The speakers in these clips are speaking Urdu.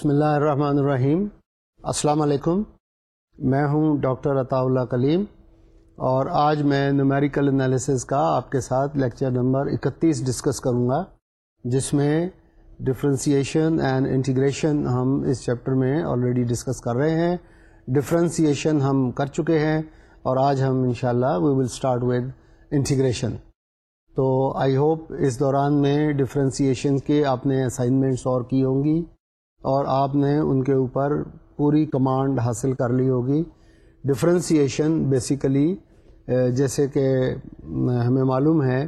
بسم اللہ الرحمن الرحیم السلام علیکم میں ہوں ڈاکٹر عطاء اللہ کلیم اور آج میں نومیریکل انالیسز کا آپ کے ساتھ لیکچر نمبر اکتیس ڈسکس کروں گا جس میں ڈفرینسیشن اینڈ انٹیگریشن ہم اس چیپٹر میں آلریڈی ڈسکس کر رہے ہیں ڈفرینسیشن ہم کر چکے ہیں اور آج ہم انشاءاللہ شاء we will start with integration تو آئی ہوپ اس دوران میں ڈفرینسیشن کے آپ نے اسائنمنٹس اور کی ہوں گی اور آپ نے ان کے اوپر پوری کمانڈ حاصل کر لی ہوگی ڈفرینسیشن بیسیکلی جیسے کہ ہمیں معلوم ہے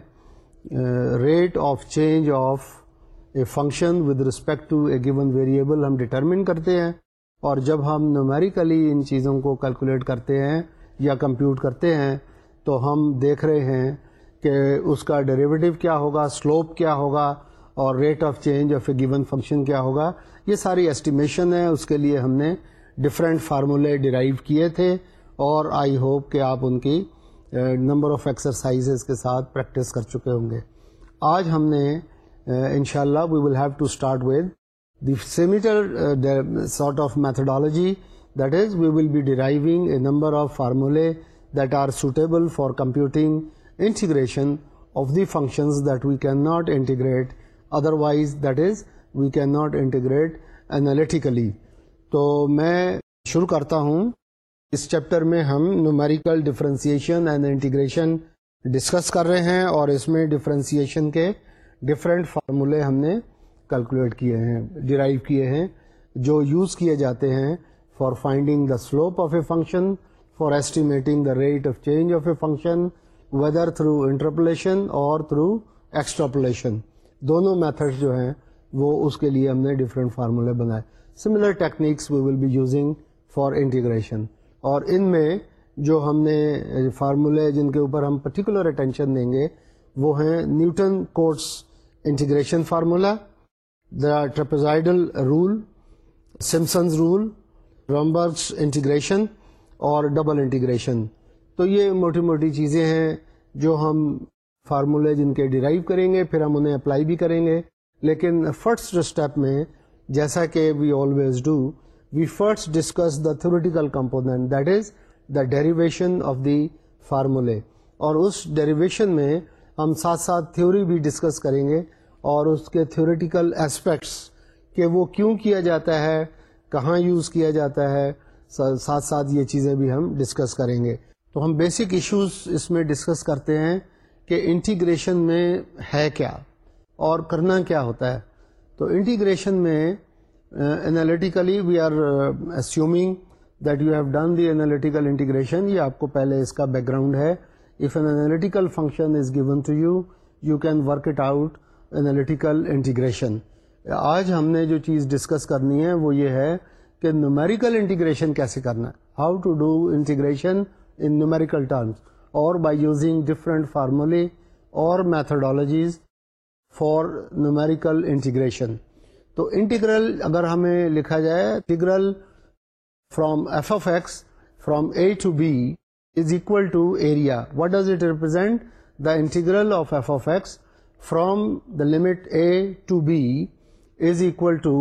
rate of change of a function with respect to a given variable ہم ڈٹرمن کرتے ہیں اور جب ہم نومیریکلی ان چیزوں کو کیلکولیٹ کرتے ہیں یا کمپیوٹ کرتے ہیں تو ہم دیکھ رہے ہیں کہ اس کا ڈیریویٹو کیا ہوگا سلوپ کیا ہوگا اور rate of change of a given function کیا ہوگا یہ ساری ایسٹیمیشن ہے اس کے لیے ہم نے ڈفرینٹ فارمولے ڈیرائیو کیے تھے اور آئی ہوپ کہ آپ ان کی نمبر آف ایکسرسائزز کے ساتھ پریکٹس کر چکے ہوں گے آج ہم نے ان شاء اللہ we will have to start with the سیمیٹر sort of methodology that is we will be driving a number of فارمولے that are suitable for computing integration of the functions that we can not integrate otherwise that that is we can not integrate analytically تو میں شروع کرتا ہوں اس چیپٹر میں ہم numerical differentiation and integration discuss کر رہے ہیں اور اس میں ڈفرینسیشن کے ڈفرینٹ فارمولے ہم نے کیلکولیٹ کیے ہیں ڈیرائیو کیے ہیں جو یوز کیے جاتے ہیں for finding the slope of a function for estimating the rate of change of a function whether through interpolation اور تھرو ایکسٹراپولیشن دونوں میتھڈ جو ہیں وہ اس کے لیے ہم نے ڈفرینٹ فارمولے بنائے similar techniques we will be using for integration اور ان میں جو ہم نے فارمولے جن کے اوپر ہم پرٹیکولر اٹینشن دیں گے وہ ہیں Newton Cotes integration formula the trapezoidal rule Simpson's rule Romberg's integration اور ڈبل انٹیگریشن تو یہ موٹی موٹی چیزیں ہیں جو ہم فارمولے جن کے ڈیرائیو کریں گے پھر ہم انہیں اپلائی بھی کریں گے لیکن فرسٹ اسٹیپ میں جیسا کہ we always do we first discuss the theoretical component that is the derivation of the فارمولے اور اس ڈیریویشن میں ہم ساتھ ساتھ تھیوری بھی ڈسکس کریں گے اور اس کے تھیوریٹیکل اسپیکٹس کہ وہ کیوں کیا جاتا ہے کہاں یوز کیا جاتا ہے ساتھ ساتھ یہ چیزیں بھی ہم ڈسکس کریں گے تو ہم بیسک ایشوز اس میں ڈسکس کرتے ہیں کہ انٹیگریشن میں ہے کیا اور کرنا کیا ہوتا ہے تو انٹیگریشن میں analytically we are assuming that you have done the analytical integration یہ آپ کو پہلے اس کا بیک گراؤنڈ ہے if an analytical function is given to you you can work it out analytical integration آج ہم نے جو چیز ڈسکس کرنی ہے وہ یہ ہے کہ نیومیریکل انٹیگریشن کیسے کرنا ہے how to do integration in numerical terms اور بائی یوزنگ ڈفرینٹ فارمولے اور میتھڈالوجیز فار نومیریکل انٹیگریشن تو انٹیگرل اگر ہمیں لکھا جائے integral from from F X A to B is equal to area what does it represent the integral of F of X from the limit A to B is equal to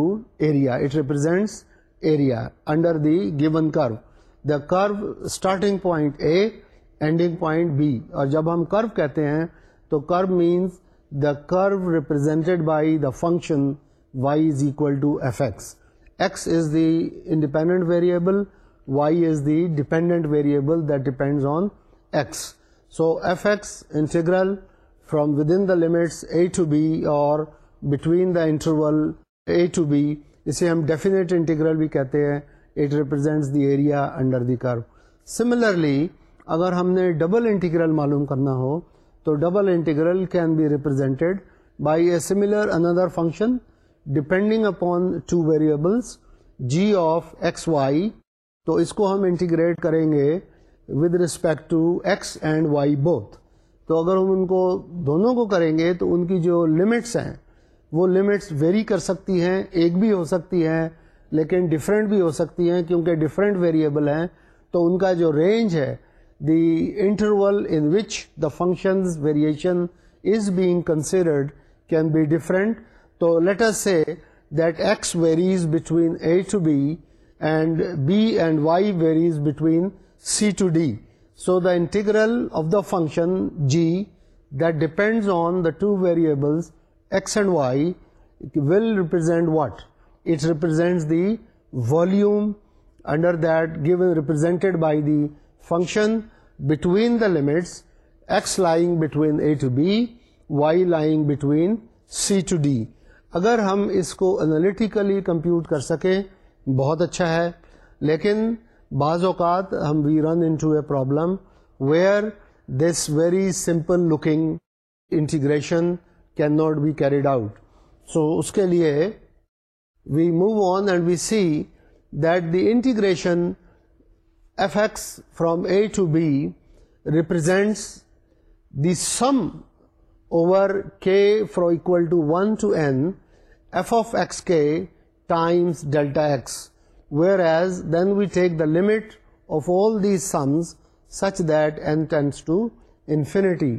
area it represents area under the given curve the curve starting point a ending point B اور جب ہم کرو کہتے ہیں تو کرو minus the curve represented by the function Y is equal to F X X is the independent variable Y is the dependent variable that depends on X so F X integral from within the limits A to be اور between the interval a to B اسے ہم ڈیفینیٹ انٹیگرل بھی کہتے ہیں it represents the area under the curve similarly اگر ہم نے ڈبل انٹیگرل معلوم کرنا ہو تو double integral can be represented by a similar another function depending upon two variables G of X Y تو اس کو ہم انٹیگریٹ کریں گے with respect to X and Y both تو اگر ہم ان کو دونوں کو کریں گے تو ان کی جو لمٹس ہیں وہ لمٹس ویری کر سکتی ہیں ایک بھی ہو سکتی ہیں لیکن ڈفرینٹ بھی ہو سکتی ہیں کیونکہ ڈفرینٹ ویریبل ہیں تو ان کا جو رینج ہے the interval in which the function's variation is being considered can be different. So let us say that x varies between a to b and b and y varies between c to d. So the integral of the function g that depends on the two variables x and y will represent what? It represents the volume under that given, represented by the function between the limits X lying between A to B Y lying between C to D اگر ہم اس کو انالیٹیکلی کمپیوٹ کر سکیں بہت اچھا ہے لیکن بعض اوقات ہم we run in to a problem where this very simple looking integration can not be carried out so اس کے لیے we move on and we see that the integration f x from a to b represents the sum over k from equal to one to n f of x کے times delta x where as then we take the limit of all these sums such that n tends to infinity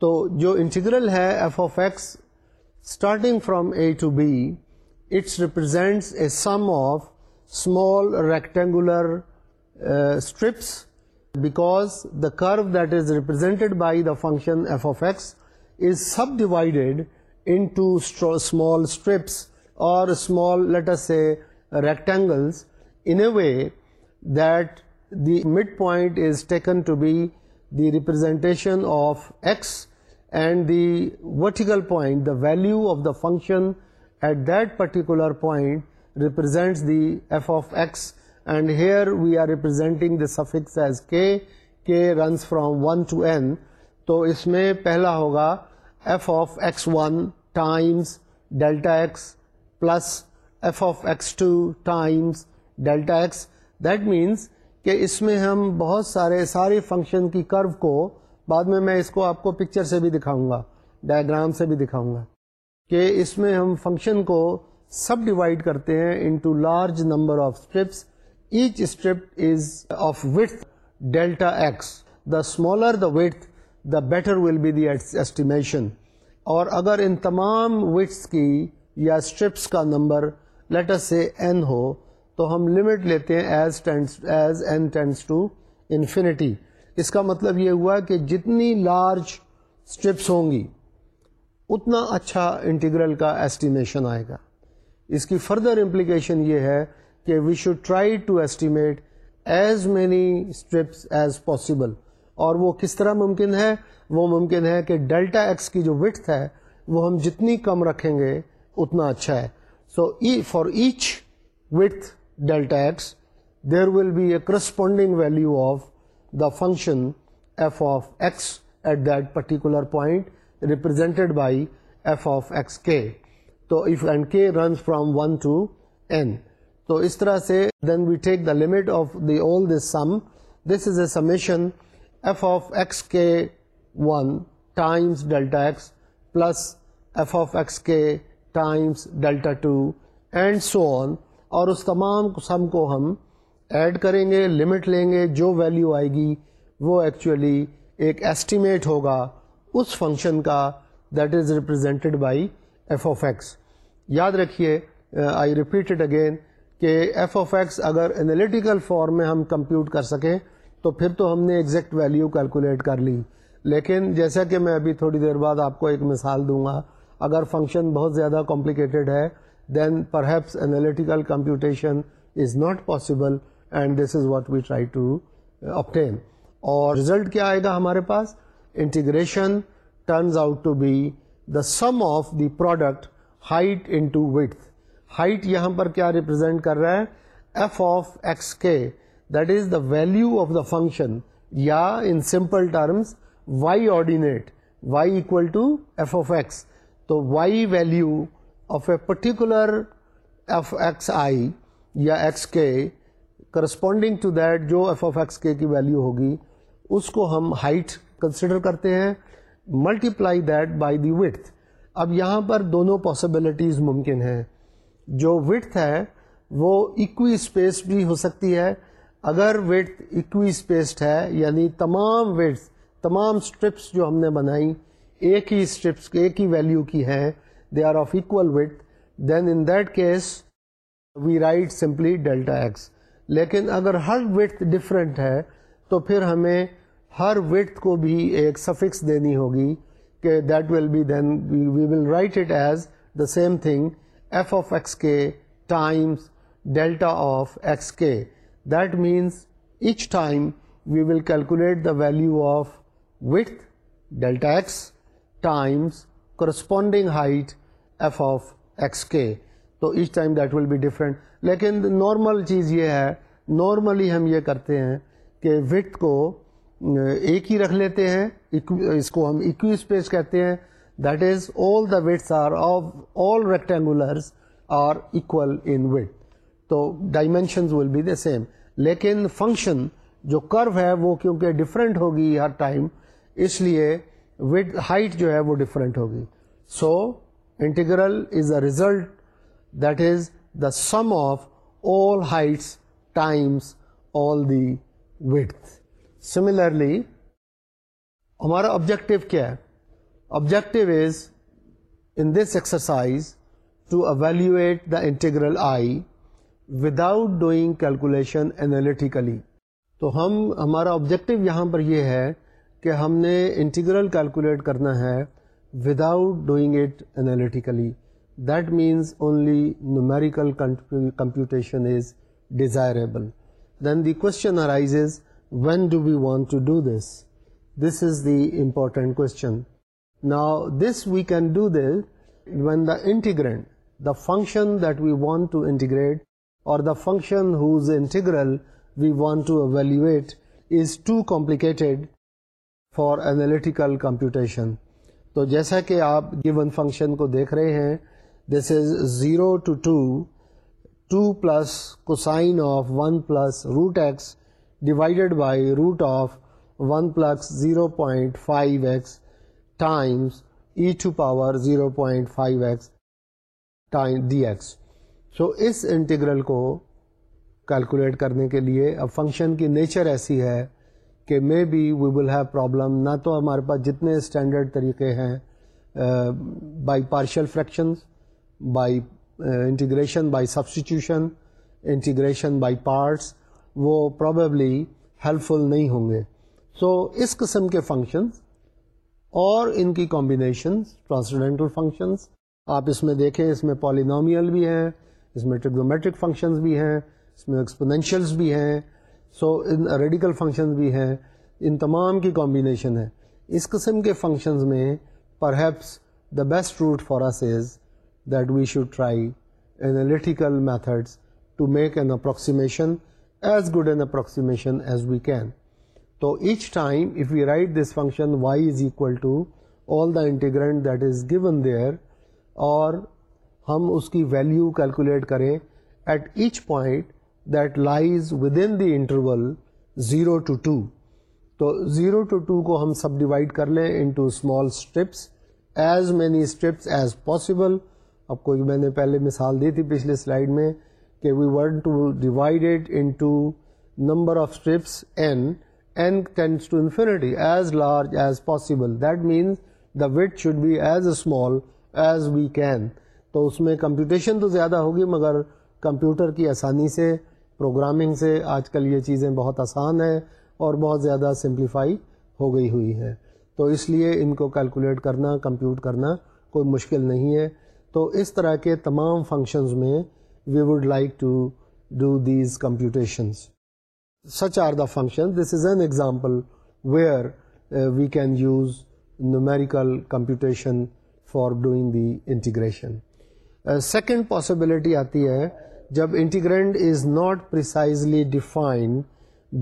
تو جو انٹیگرل ہے F of x starting from a to b it's represents a sum of small rectangular strips, because the curve that is represented by the function f of x is subdivided into small strips or small, let us say, rectangles, in a way that the midpoint is taken to be the representation of x, and the vertical point, the value of the function at that particular point, represents the f of x and here we are representing the suffix as کے کے runs from one to N تو اس میں پہلا ہوگا F of x one times delta x plus F of x two times delta x that means کہ اس میں ہم بہت سارے سارے فنکشن کی کرو کو بعد میں میں اس کو آپ کو پکچر سے بھی دکھاؤں گا ڈائگرام سے بھی دکھاؤں گا کہ اس میں ہم فنکشن کو سب ڈیوائڈ کرتے ہیں into large number of strips each strip is of width delta x the smaller the width the better will be the estimation اور اگر ان تمام وٹس کی یا اسٹرپس کا نمبر لیٹر سے این ہو تو ہم لمٹ لیتے ہیں as tends as N tends to infinity اس کا مطلب یہ ہوا کہ جتنی لارج اسٹرپس ہوں گی اتنا اچھا انٹیگرل کا ایسٹیمیشن آئے گا اس کی فردر امپلیکیشن یہ ہے کہ we should try to estimate as many as possible اور وہ کس طرح ممکن ہے وہ ممکن ہے کہ ڈیلٹا ایکس کی جو وٹھ ہے وہ ہم جتنی کم رکھیں گے اتنا اچھا ہے so for each width delta x there will be a corresponding value of the function F of x at that particular point represented by F of x کے تو ایف اینڈ کے runs from one to N تو اس طرح سے then we take the limit of the all this sum this is a summation F of x کے one times delta x plus F of x کے times delta two and so on اور اس تمام سم کو ہم ایڈ کریں گے لمٹ لیں گے جو ویلیو آئے گی وہ ایکچولی ایک ایسٹیمیٹ ہوگا اس فنکشن کا that is represented by F of x یاد رکھیے آئی ریپیٹ اٹ اگین کہ ایف آف ایکس اگر انالیٹیکل فارم میں ہم کمپیوٹ کر سکیں تو پھر تو ہم نے ایگزیکٹ ویلیو کیلکولیٹ کر لی لیکن جیسا کہ میں ابھی تھوڑی دیر بعد آپ کو ایک مثال دوں گا اگر فنکشن بہت زیادہ کمپلیکیٹیڈ ہے then perhaps analytical computation is not possible and this is what we try to obtain اور رزلٹ کیا آئے گا ہمارے پاس integration turns out to be the sum of the product height into width height یہاں پر کیا ریپرزینٹ کر رہا ہے ایف آف ایکس کے that is the value of the function یا in simple terms Y ordinate Y equal to F of x تو Y value of a particular F x آئی یا ایکس کے کرسپونڈنگ ٹو دیٹ جو ایف آف ایکس کے کی ویلیو ہوگی اس کو ہم ہائٹ کنسیڈر کرتے ہیں multiply that by the width اب یہاں پر دونوں پاسبلٹیز ممکن ہیں جو وتھ ہے وہ اکوی اسپیس بھی ہو سکتی ہے اگر وتھ اکوی اسپیسڈ ہے یعنی تمام وتھ تمام اسٹرپس جو ہم نے بنائی ایک ہی اسٹرپس ایک ہی ویلیو کی ہیں they are of equal width then in that case we write simply delta x لیکن اگر ہر وتھ ڈفرینٹ ہے تو پھر ہمیں ہر وتھ کو بھی ایک سفکس دینی ہوگی کہ that will be then we will write it as the same thing F of x کے ٹائمس ڈیلٹا آف ایکس کے that means each time we will calculate the value of width delta x times corresponding height F of x کے تو each time that will be different لیکن نارمل چیز یہ ہے نارملی ہم یہ کرتے ہیں کہ وتھ کو ایک ہی رکھ لیتے ہیں اس کو ہم اکوی اسپیس کہتے ہیں that is all the widths are of all rectangulars are equal in width تو dimensions will be the same لیکن فنکشن جو کرو ہے وہ کیونکہ ڈفرینٹ ہوگی ہر ٹائم اس لیے ہائٹ جو ہے وہ ڈفرینٹ ہوگی so integral is a result that is the sum of all heights times all the width similarly ہمارا آبجیکٹو کیا ہے objective is in this exercise to evaluate the integral I without doing calculation analytically تو ہم ہمارا آبجیکٹو یہاں پر یہ ہے کہ ہم نے انٹیگرل کیلکولیٹ کرنا ہے without doing it analytically that means only numerical computation is desirable then the question arises when do we want to do this this is the important question نا this we can do this one the integrand the function that we want to integrate اور the function whose integral we want to evaluate is too complicate for analytical solution تو جیسا کہ آپ گیون فنکشن کو دیکھ رہے ہیں this is zero to two two plus cosine of one plus root x divided by root of one plus zero point five x times e to power zero point five x d x so اس انٹیگرل کو کیلکولیٹ کرنے کے لیے اب فنکشن کی نیچر ایسی ہے کہ may be we will have problem نہ تو ہمارے پاس جتنے اسٹینڈرڈ طریقے ہیں by partial fractions by integration by substitution integration by parts وہ پرابیبلی ہیلپفل نہیں ہوں گے سو so, اس قسم کے فنکشنز اور ان کی کمبینیشن ٹرانسڈینٹل فنکشنز آپ اس میں دیکھیں اس میں پالینومیل بھی ہیں اس میں ٹریگنومیٹرک فنکشنز بھی ہیں اس میں ایکسپنینشیلس بھی ہیں سو ان ریڈیکل فنکشنز بھی ہیں ان تمام کی کمبینیشن ہے اس قسم کے فنکشنز میں perhaps the best route for us is that we should try analytical methods to make an approximation as good an approximation as we can تو each time if you write this function Y is equal to all the that is integer there اور ہم اس کی ویلیو کیلکولیٹ کریں at each point that lies within the interval zero to two تو زیرو ٹو ٹو کو ہم سب ڈیوائڈ کر لیں into small strips as many strips as possible اب کو میں نے پہلے مثال دی تھی پچھلے سلائڈ میں کہ we want to divided number of strips n n tends to infinity as large as possible that means the width should be as small as we can تو اس میں کمپیوٹیشن تو زیادہ ہوگی مگر کمپیوٹر کی آسانی سے پروگرامنگ سے آج کل یہ چیزیں بہت آسان ہیں اور بہت زیادہ سمپلیفائی ہو گئی ہوئی ہیں تو اس لیے ان کو کیلکولیٹ کرنا کمپیوٹ کرنا کوئی مشکل نہیں ہے تو اس طرح کے تمام فنکشنز میں we would like to do these computations such are the function this is an example where we can use numerical computation for doing the integration second possibility آتی ہے جب integrand is not precisely defined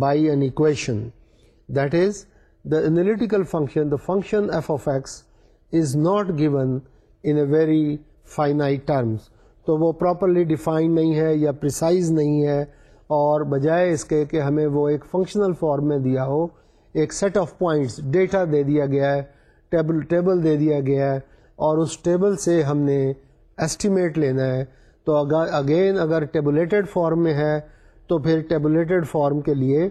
by an equation that is the analytical function the function of f x is not given in a very finite terms تو وہ پراپرلی ڈیفائن نہیں ہے یا پیسائز نہیں ہے اور بجائے اس کے کہ ہمیں وہ ایک فنکشنل فارم میں دیا ہو ایک سیٹ آف پوائنٹس ڈیٹا دے دیا گیا ہے ٹیبل ٹیبل دے دیا گیا ہے اور اس ٹیبل سے ہم نے ایسٹیمیٹ لینا ہے تو اگر اگین اگر ٹیبولیٹڈ فارم میں ہے تو پھر ٹیبولیٹڈ فارم کے لیے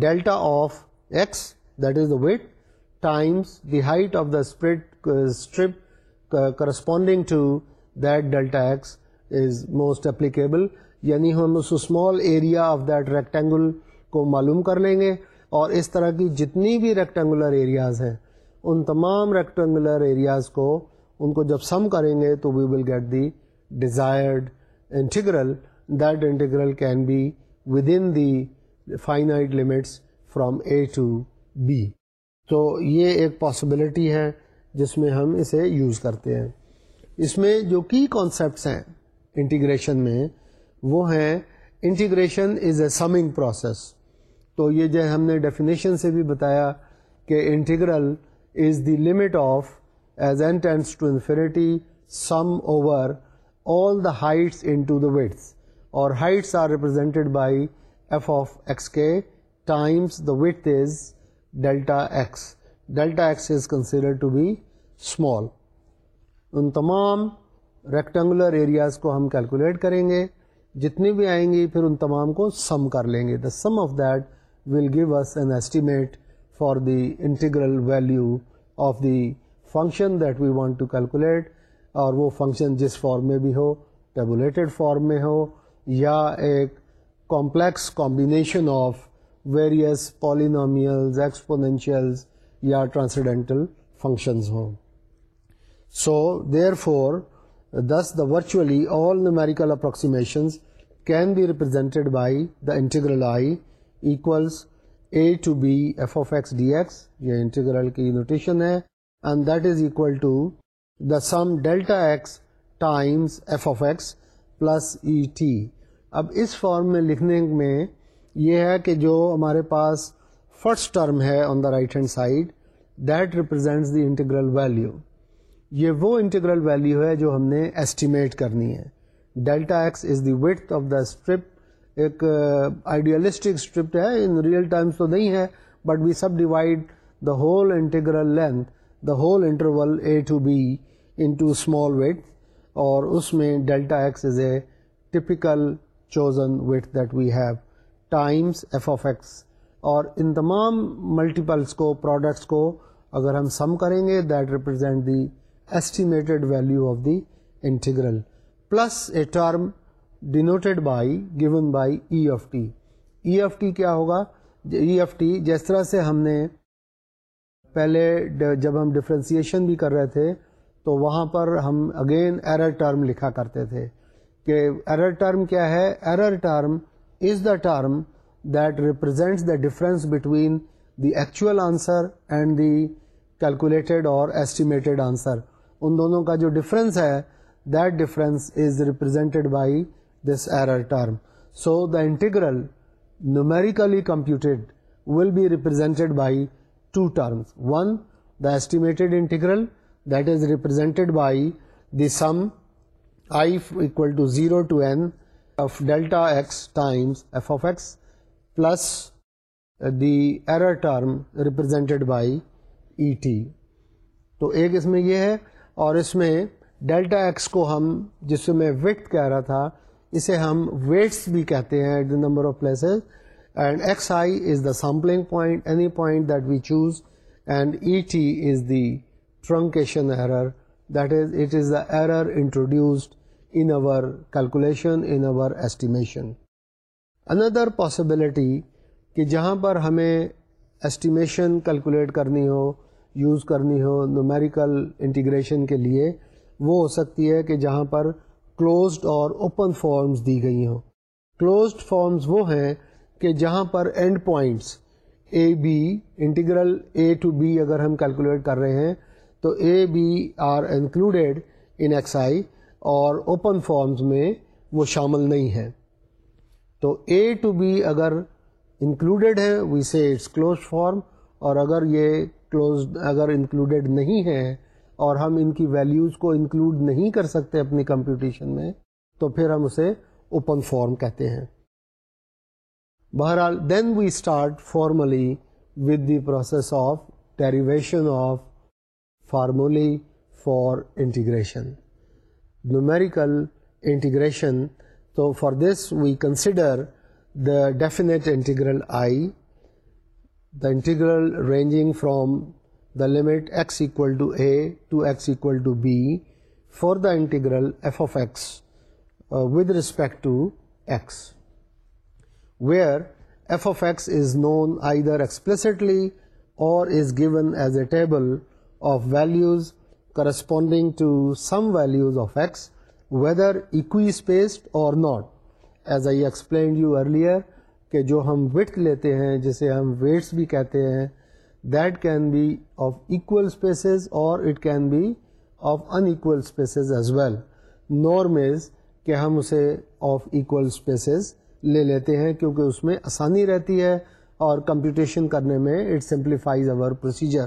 delta of x that is the width times the height of the strip strip corresponding to that delta x is most applicable یعنی ہم اس small area of that rectangle کو معلوم کر لیں گے اور اس طرح کی جتنی بھی ریکٹینگولر ایریاز ہیں ان تمام ریکٹینگولر ایریاز کو ان کو جب سم کریں گے تو we will get the desired integral that integral can be within the finite limits from a to b تو یہ ایک پاسبلٹی ہے جس میں ہم اسے یوز کرتے ہیں اس میں جو کی کانسیپٹس ہیں انٹیگریشن میں وہ ہیں از اے سمنگ پروسیس تو یہ جو ہم نے ڈیفینیشن سے بھی بتایا کہ integral is the limit of as N tends to infinity sum over all the heights into the widths اور heights are represented by F of x کے times the width is delta x delta x is consider to be small ان تمام ریکٹینگولر ایریاز کو ہم کیلکولیٹ کریں گے جتنی بھی آئیں گی پھر ان تمام کو سم کر لیں گے the sum of that will give us an estimate for the integral value of the function that we want to calculate اور وہ فنکشن جس فارم میں بھی ہو ٹیبولیٹڈ فارم میں ہو یا ایک complex combination of various polynomials exponentials یا ٹرانسڈینٹل فنکشنز ہوں so therefore this the virtually all numerical approximation can be represented by the integral I equals a to be f of x d x یہ انٹیگرل کی نوٹیشن ہے and that is equal delta x times F of x plus e t اب اس فارم میں لکھنے میں یہ ہے کہ جو ہمارے پاس فرسٹ ٹرم ہے on the right hand side that represents the integral value یہ وہ انٹیگرل ویلیو ہے جو ہم نے ایسٹیمیٹ کرنی ہے delta x is the width of the strip ایک آئیڈیالسٹک اسٹرپ ہے ان ریئل ٹائمس تو نہیں ہے but we subdivide the whole integral length the whole interval a to b into small width اور اس میں delta x is a typical chosen width that we have times F of x اور ان تمام ملٹیپلس کو پروڈکٹس کو اگر ہم سم کریں گے that represent the estimated value of the integral plus a term denoted by given by E F T E F T کیا ہوگا ای ایف ٹی جس طرح سے ہم نے پہلے جب ہم ڈفرینسیشن بھی کر رہے تھے تو وہاں پر ہم اگین ایرر ٹرم لکھا کرتے تھے کہ ایرر ٹرم کیا ہے error term is the term that represents the difference between the actual answer and the calculated اور ایسٹیمیٹڈ آنسر ان دونوں کا جو ڈفرینس ہے that difference is represented by this error term so the integral numerically represented by two terms one the estimated integral that is represented by the sum I equal to zero to N delta x times plus the error term represented by e T تو ایک اس میں یہ ہے اور اس میں ڈیلٹا ایکس کو ہم جس میں ویٹ کہہ رہا تھا اسے ہم ویٹس بھی کہتے ہیں at the number of places and x I is the sampling point any point that we choose and E T is the truncation error that is it is the error introduced in our calculation in over estimation اندر پاسبلٹی کہ جہاں پر ہمیں ایسٹیمیشن کیلکولیٹ کرنی ہو یوز کرنی ہو نومیریکل انٹیگریشن کے لیے وہ ہو سکتی ہے کہ جہاں پر کلوزڈ اور اوپن فارمز دی گئی ہوں کلوزڈ فارمز وہ ہیں کہ جہاں پر end points a be integral a to be اگر ہم کیلکولیٹ کر رہے ہیں تو اے be are included in x آئی اور اوپن فارمز میں وہ شامل نہیں ہیں تو اے ٹو بی اگر انکلوڈیڈ ہے وی سے اٹس کلوزڈ فارم اور اگر یہ کلوزڈ اگر انکلوڈیڈ نہیں ہے اور ہم ان کی ویلیوز کو انکلوڈ نہیں کر سکتے اپنی کمپٹیشن میں تو پھر ہم اسے اوپن فارم کہتے ہیں بہرحال then we start formally with the process of derivation of formulae for integration numerical integration تو for this we consider the definite integral I the integral ranging from the limit x equal to a to x equal to b for the integral f of x uh, with respect to x, where f of x is known either explicitly or is given as a table of values corresponding to some values of x, whether equispaced or not. As I explained you earlier, کہ جو ہم وٹ لیتے ہیں جسے ہم ویٹس بھی کہتے ہیں that can be of equal spaces اور it can be of equal spaces as well norm is کہ ہم اسے آف ایکول اسپیسیز لے لیتے ہیں کیونکہ اس میں آسانی رہتی ہے اور کمپیوٹیشن کرنے میں اٹ سمپلیفائز اوور پروسیجر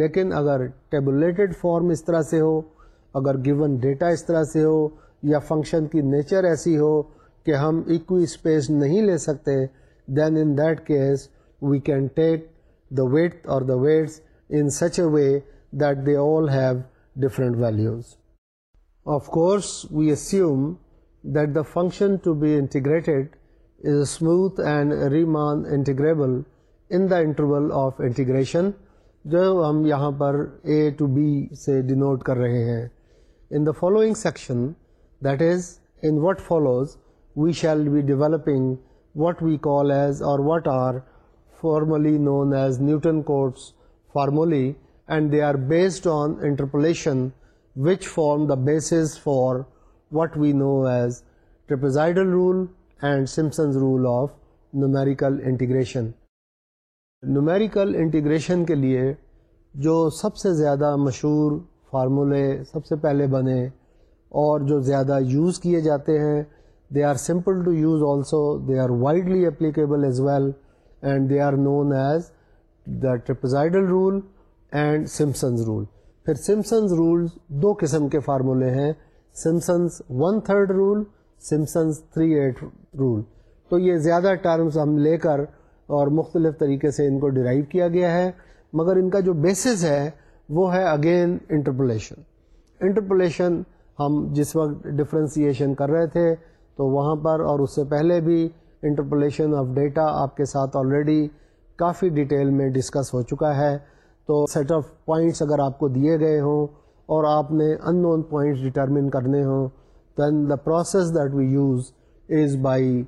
لیکن اگر ٹیبلیٹڈ فارم اس طرح سے ہو اگر گیون ڈیٹا اس طرح سے ہو یا فنکشن کی نیچر ایسی ہو کہ ہم اکوی اسپیس نہیں لے سکتے then in that case we can take the wait or the weights in such a way that they all have different values of course we assume that the function to be integrated is smooth and Riemann integrable in the interval of integration جو ہم یہاں پر اے ٹو بی سے ڈینوٹ کر رہے ہیں in the following section that is in what follows we shall be developing what we call as or what are formally known as Newton Cotes formulae and they are based on interpolation which form the basis for what we know as trapezoidal rule and Simpson's rule of numerical integration numerical integration کے لیے جو سب سے زیادہ مشہور فارمولے سب سے پہلے بنے اور جو زیادہ یوز کیے جاتے ہیں they are simple to use also they are widely applicable as well and they are known as the trapezoidal rule and Simpson's rule پھر سمسنز رولز دو قسم کے فارمولے ہیں Simpson's one third rule Simpson's three eight rule تو یہ زیادہ ٹرمز ہم لے کر اور مختلف طریقے سے ان کو ڈرائیو کیا گیا ہے مگر ان کا جو بیسس ہے وہ ہے اگین انٹرپولیشن انٹرپولیشن ہم جس وقت ڈفرینسیشن کر رہے تھے تو وہاں پر اور اس سے پہلے بھی انٹرپولیشن آف ڈیٹا آپ کے ساتھ آلریڈی کافی ڈیٹیل میں ڈسکس ہو چکا ہے تو سیٹ آف پوائنٹس اگر آپ کو دیے گئے ہوں اور آپ نے ان نون پوائنٹس ڈٹرمن کرنے ہوں then the process that we use is by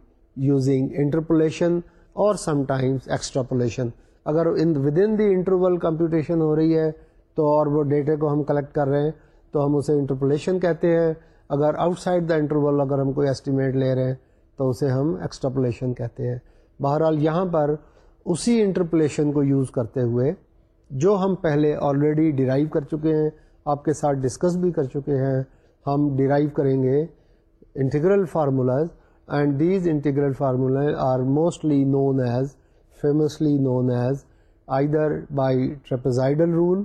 using interpolation اور سم ٹائمس ایکسٹراپولیشن اگر in within the interval computation ہو رہی ہے تو اور وہ ڈیٹے کو ہم کلیکٹ کر رہے ہیں تو ہم اسے انٹرپولیشن کہتے ہیں اگر آؤٹ سائڈ دا انٹرول اگر ہم کوئی ایسٹیمیٹ لے رہے ہیں تو اسے ہم ایکسٹرپلیشن کہتے ہیں بہرحال یہاں پر اسی انٹرپلیشن کو یوز کرتے ہوئے جو ہم پہلے آلریڈی ڈرائیو کر چکے ہیں آپ کے ساتھ ڈسکس بھی کر چکے ہیں ہم ڈرائیو کریں گے integral formulas and these integral formula are mostly known as famously known as either by trapezoidal rule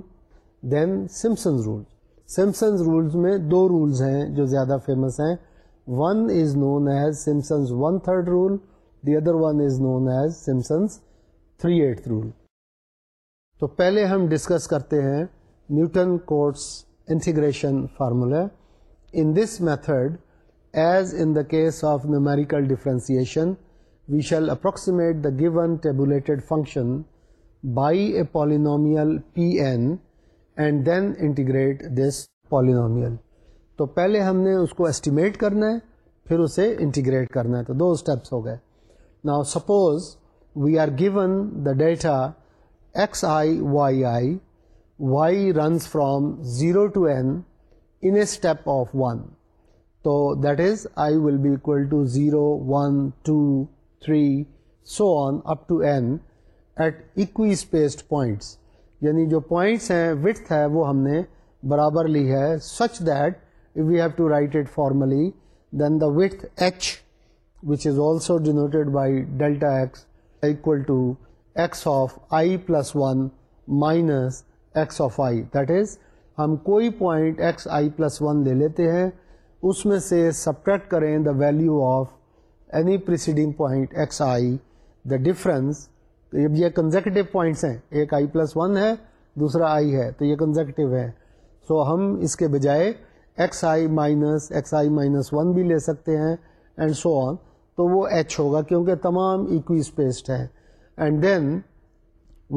then Simpson's rules Simpson's rules میں دو رولز ہیں جو زیادہ فیمس ہیں one is known as Simpson's one third rule the other one is known as Simpson's three eight rule تو پہلے ہم ڈسکس کرتے ہیں Newton Cotes integration formula in this method as in the case of numerical differentiation we shall approximate the given tabulated function by a polynomial P N and then integrate this polynomial تو پہلے ہم نے اس کو ایسٹیمیٹ کرنا ہے پھر اسے انٹیگریٹ کرنا ہے تو دو اسٹیپس ہو گئے now suppose we are given the data x I Y I Y runs from zero to N in a step of one تو that is I will be equal to zero one two three so on up to N at equispaced points یعنی جو پوائنٹس ہیں وٹھ ہے وہ ہم نے برابر لی ہے such that we have to write it formally then the width H which is also denoted by delta x equal to x of I plus one minus x of I that is ہم کوئی پوائنٹ ایکس آئی پلس ون لے لیتے ہیں اس میں سے سبٹریکٹ کریں the value of any preceding point x I the difference جب یہ کنزیکٹو پوائنٹس ہیں ایک آئی پلس ون ہے دوسرا آئی ہے تو یہ کنزیکٹو ہے سو so, ہم اس کے بجائے ایکس آئی مائنس ایکس آئی مائنس ون بھی لے سکتے ہیں اینڈ سو آن تو وہ ایچ ہوگا کیونکہ تمام ایکوی اسپیسڈ ہے and then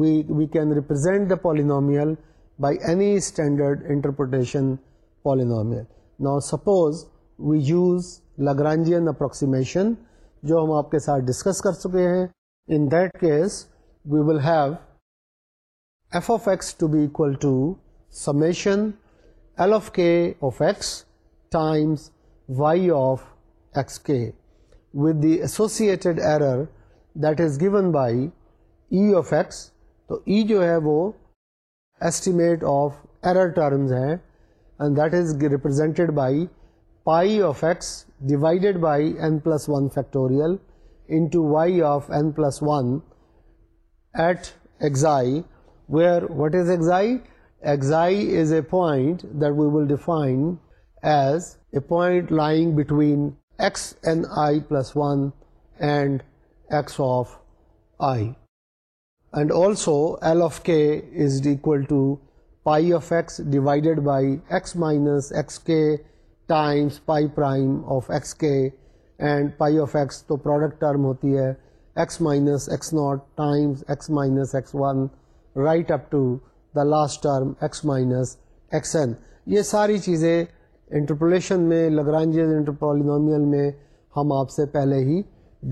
we we can represent the polynomial by any standard interpretation polynomial نا suppose we use Lagrangian approximation جو ہم آپ کے ساتھ ڈسکس کر چکے ہیں in that case we will have F of x to be equal to summation associated error that as given by E of x تو ای e جو ہے وہ estimated by pi of x divided by else one factorial انائیس one at xi where what is is xi xi a point that we will define as a point lying between X X I plus one and of I and also L of K is to pi of x divided by X minus X کے times pi prime of x K and pi of x تو پروڈکٹ ٹرم ہوتی ہے x minus x naught time x minus x one right up to the last term x minus x N یہ ساری چیزیں انٹرپولیشن میں لگرانجیز انٹرپولینومیل میں ہم آپ سے پہلے ہی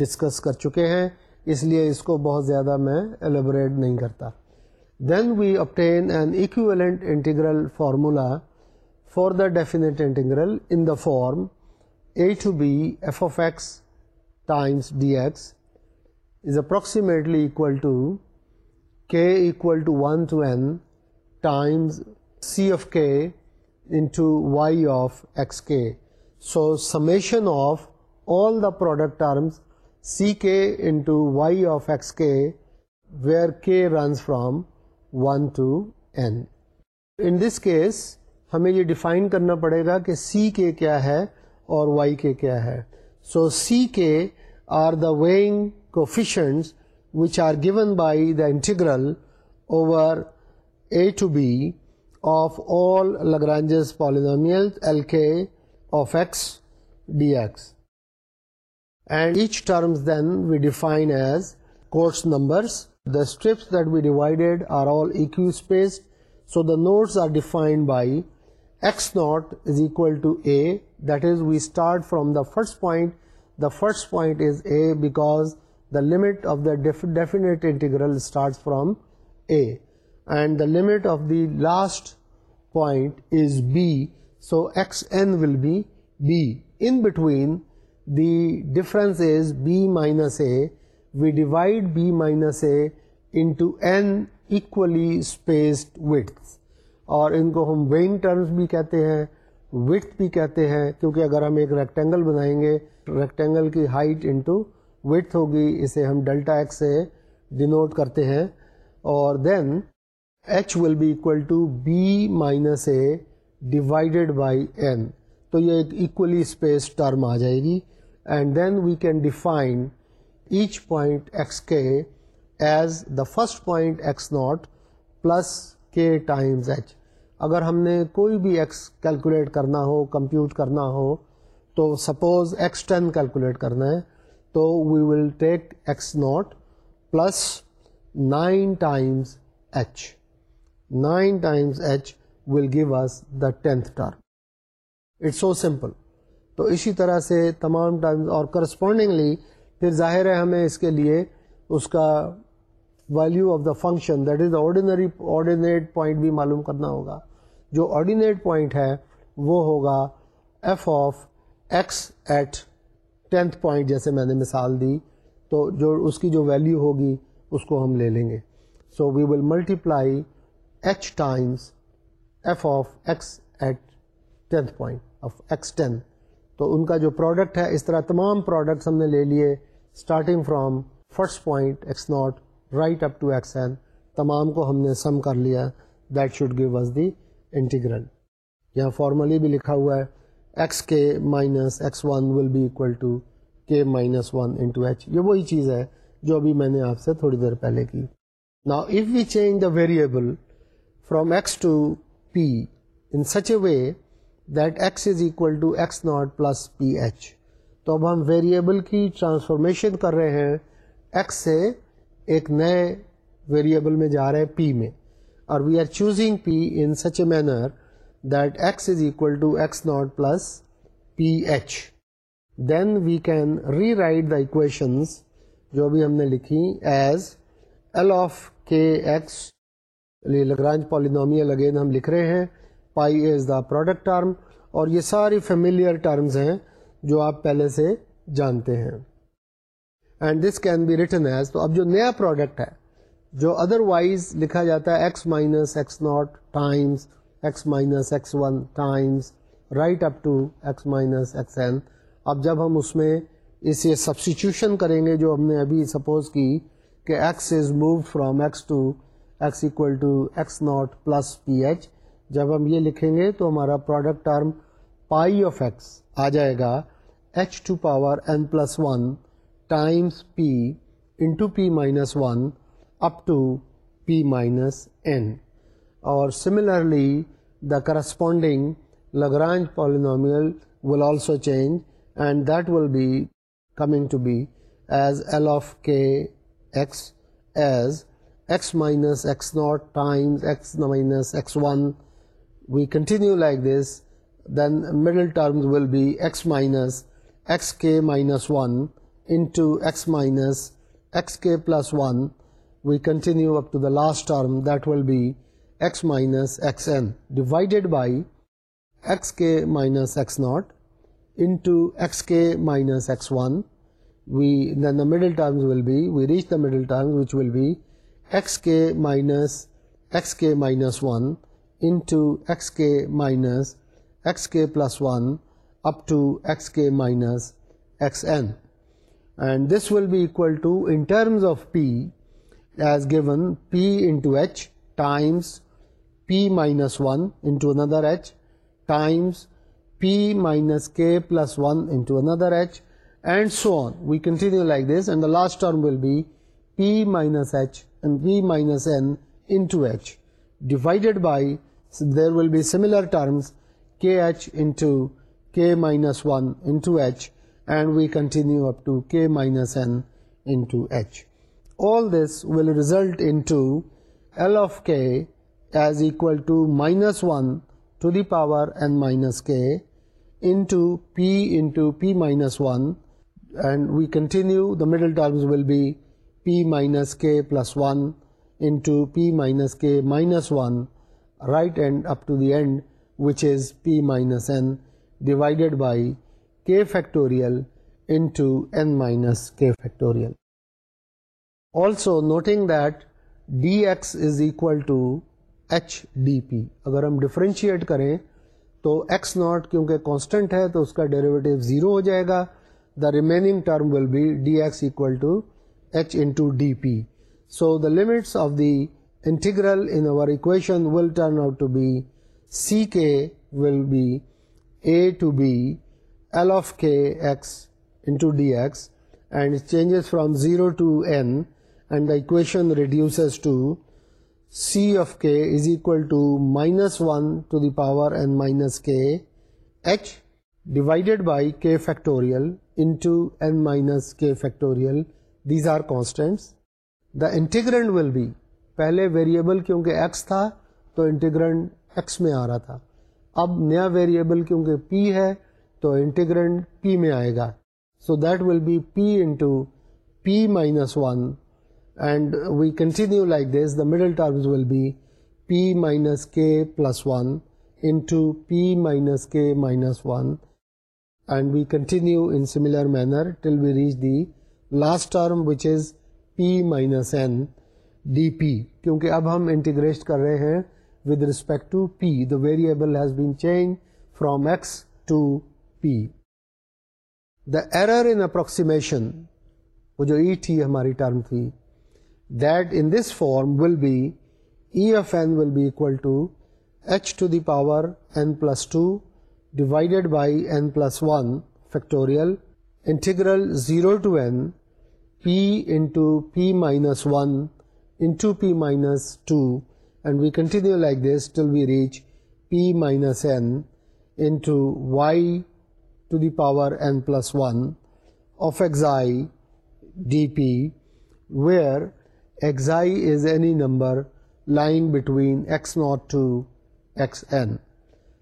ڈسکس کر چکے ہیں اس لیے اس کو بہت زیادہ میں الیبوریٹ نہیں کرتا then we obtain an equivalent integral formula for the definite integral in the form a to be F of x times D x is approximately equal to کے equal to one to N times C of کے انٹو وائی آف ایکس کے so summation of all the product c کے y of Y of x کے ویئر کے to n. One to N in this case ہمیں یہ ڈیفائن کرنا پڑے گا کہ سی کے کیا ہے اور وائی کے کیا ہے so C K are the weighing which are given by the internal over a to be of آلینس then we define as کو notice are defined by S naught is equal that is we start from the first point the first point is a back the limit of the definite integral start from a and the limit of the last point is be so x N will be b in between the difference is be minus a we divide be minus a into N equally spaced with اور ان کو ہم وینگ ٹرمز بھی کہتے ہیں وتھ بھی کہتے ہیں کیونکہ اگر ہم ایک ریکٹینگل بنائیں گے ریکٹینگل کی ہائٹ انٹو وتھ ہوگی اسے ہم ڈیلٹا ایکس سے ڈینوٹ کرتے ہیں اور then H will be equal to be minus a divided by N تو یہ ایک ایکولی اسپیس ٹرم آ جائے گی and then we can define each point x کے as the first point x not plus کے ٹائمز ایچ اگر ہم نے کوئی بھی ایکس کیلکولیٹ کرنا ہو کمپیوٹ کرنا ہو تو سپوز ایکس ٹین کیلکولیٹ کرنا ہے تو we will take x not plus nine times H nine times H will give us the tenth term it so simple تو اسی طرح سے تمام ٹائمز اور کرسپونڈنگلی پھر ظاہر ہے ہمیں اس کے لیے اس کا value of the function that is ordinary ordinate point بھی معلوم کرنا ہوگا جو آرڈینیٹ پوائنٹ ہے وہ ہوگا F of x at tenth point جیسے میں نے مثال دی تو جو اس کی جو ویلیو ہوگی اس کو ہم لے لیں گے so we will multiply H times F of x at tenth point of x ten تو ان کا جو پروڈکٹ ہے اس طرح تمام پروڈکٹس ہم نے لے لیے starting from first point x naught right up to x N تمام کو ہم نے سم کر لیا that should give us the integral یہاں فارملی بھی لکھا ہوا ہے ایکس کے minus x one will be equal to کے مائنس ون انٹو ایچ یہ وہی چیز ہے جو ابھی میں نے آپ سے تھوڑی دیر پہلے کی نا if we change the variable from x to P in such a way that x is equal to x not plus P H تو اب ہم ویریبل کی ٹرانسفارمیشن کر رہے ہیں ایکس سے ایک نئے ویریبل میں جا رہے ہیں پی میں اور we are choosing p in such a manner equations جو بھی ہم نے لکھی ایز ایل آف کے ایکس لگرانج پالینومی لگین ہم لکھ رہے ہیں pi is the product term اور یہ ساری فیملیئر ٹرمز ہیں جو آپ پہلے سے جانتے ہیں and this can be written as تو اب جو نیا پروڈکٹ ہے جو ادر وائز لکھا جاتا ہے x minus x not times x minus x one times right up to x minus x n اب جب ہم اس میں اسے سبسٹیوشن کریں گے جو ہم نے ابھی سپوز کی کہ x is move from x to x equal to x not plus P h جب ہم یہ لکھیں گے تو ہمارا product term pi of x آ جائے گا h to power n plus one times p into p minus one up to p minus n or similarly the corresponding Lagrange polynomial will also change, and that will be coming to be as L of k x as x minus x naught times x minus x1. We continue like this, then middle terms will be x minus xk minus 1 into x minus xk plus 1. We continue up to the last term, that will be x minus xn divided by xk minus x0 into xk minus x1. Then the middle terms will be, we reach the middle terms, which will be xk minus xk minus 1 into xk minus xk plus 1 up to xk minus xn, and this will be equal to, in terms of p as given, p into h times p minus 1 into another h times p minus k plus 1 into another h, and so on. We continue like this, and the last term will be p minus h and p minus n into h divided by, so there will be similar terms, kh into k minus 1 into h, and we continue up to k minus n into h. All this will result into L of k as equal to minus 1 to the power n minus k into p minus 1, and we continue. The middle terms will be p minus k plus 1 into p minus k minus 1 right end up to the end, which is p minus n divided by k factorial into n minus k factorial. Also noting that dx is equal to h d p اگر ہم ڈفرینشیٹ کریں تو ایکس ناٹ کیونکہ کانسٹنٹ ہے تو اس کا ڈیریویٹو زیرو ہو جائے گا the remaining term will be d x equal to h into d p so the limits of the integral in over equation will turn out to be c k will be a to be l of کے x into d x and changes from zero to n and the equation reduces to c to k is equal to minus one to the h k h divided by k factorial into n minus k factorial these are integrand the be, پہلے ویریبل کیونکہ ایکس تھا تو انٹیگرن ایکس میں آ رہا تھا اب نیا ویریبل کیونکہ پی ہے تو انٹیگرنٹ پی میں آئے گا so that will be p into p minus one and we continue like this the middle terms will be p minus k plus one into p minus k minus one and we continue in similar manner till we reach the last term which is p minus n d p کیونکہ اب ہم انٹیگریٹ کر رہے ہیں with respect to p the variable has been change from x to p the error in approximation وہ جو ای تھی ہماری ٹرم تھی that in this form will be E of n will be equal to h to the power n plus 2 divided by n plus 1 factorial integral 0 to n p into p minus 1 into p minus 2, and we continue like this till we reach p minus n into y to the power n plus 1 of xi dp, where xi is any number lying between x0 to xn.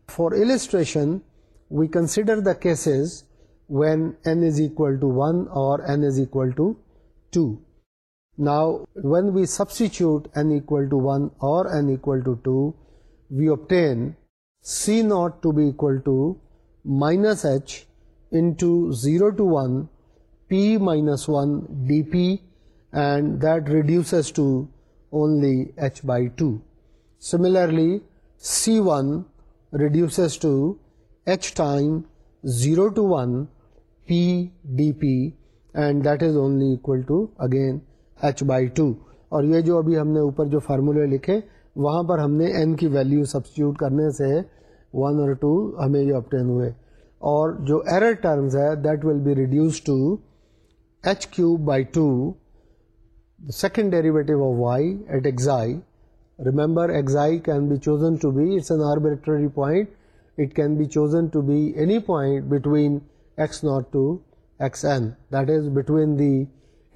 For illustration, we consider the cases when n is equal to 1 or n is equal to 2. Now, when we substitute n equal to 1 or n equal to 2, we obtain C0 to be equal to minus h into 0 to 1 p minus 1 dp and that reduces to only h by two similarly c one to to h time zero to one p d p and that is only equal to again h by two اور یہ جو ابھی ہم نے اوپر جو فارمولے لکھے وہاں پر ہم نے این کی ویلیو سبسٹیوٹ کرنے سے ون اور ٹو ہمیں یہ آپٹین ہوئے اور جو ایرر ٹرمز ہے that will be reduce to h cube by two The second derivative of y at xi, remember xi can be chosen to be, it's an arbitrary point, it can be chosen to be any point between x0 to xn, that is between the